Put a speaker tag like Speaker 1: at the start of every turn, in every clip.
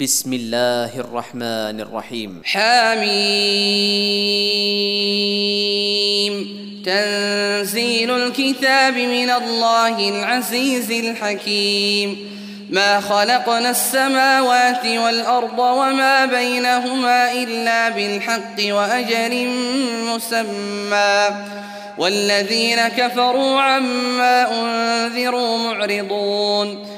Speaker 1: بسم الله الرحمن الرحيم حاميم تنزيل الكتاب من الله العزيز الحكيم ما خلقنا السماوات والأرض وما بينهما إلا بالحق وأجر مسمى والذين كفروا عما أنذروا معرضون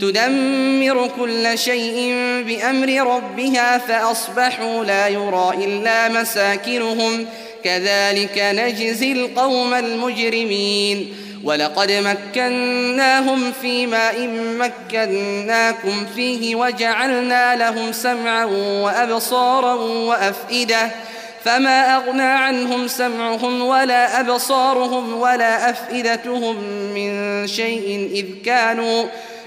Speaker 1: تدمر كل شيء بأمر ربها فأصبحوا لا يرى إلا مساكنهم كذلك نجزي القوم المجرمين ولقد مكناهم فيما إن مكناكم فيه وجعلنا لهم سمعا وأبصارا وأفئدة فما أغنى عنهم سمعهم ولا أبصارهم ولا أفئدتهم من شيء إذ كانوا